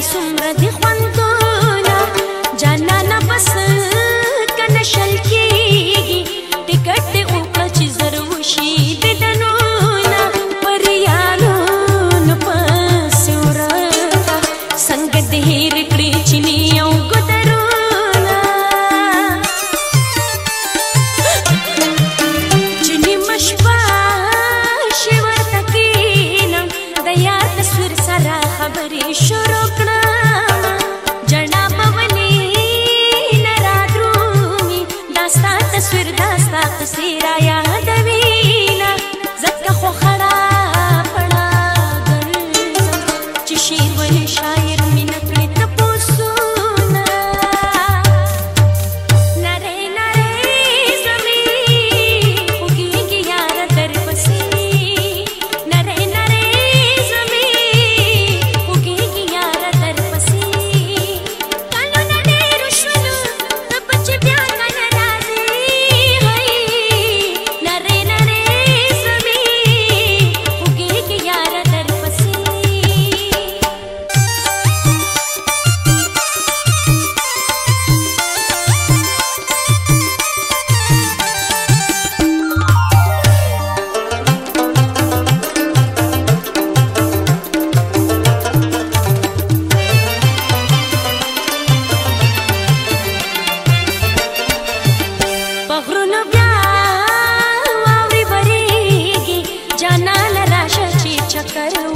سمر دی خوندونا جانا نا بس کنشل کیگی ٹکٹ دی اوکا چی زروشی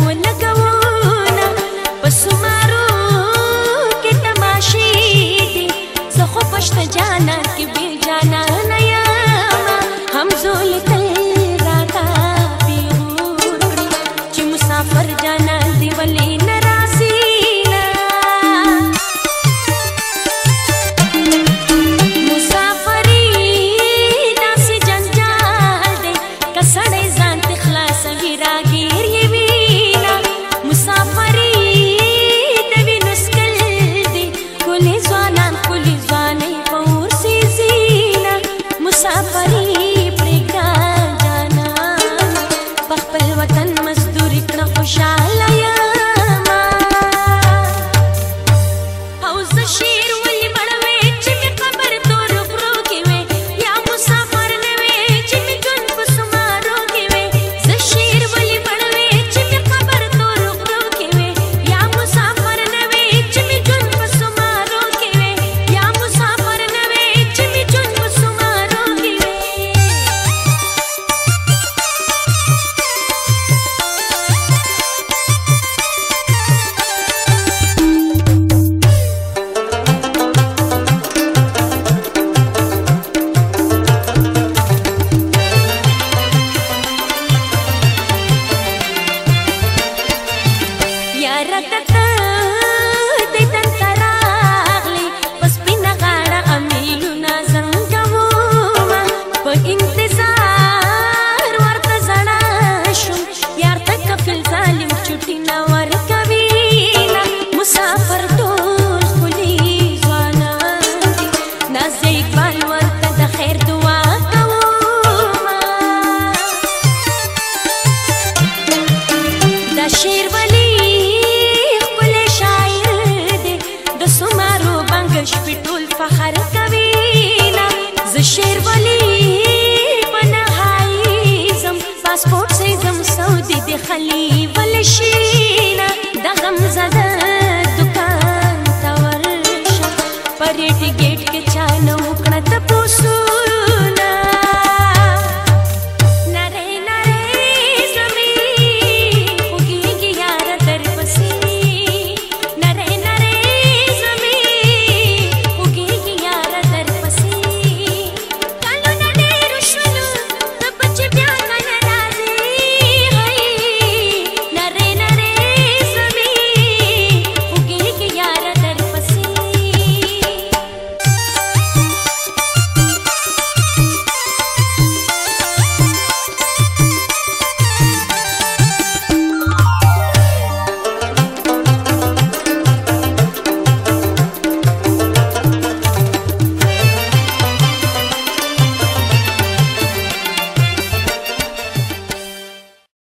वो लगा the. پاسپورت سیزم سعودي د خلی ولشینا د غم زده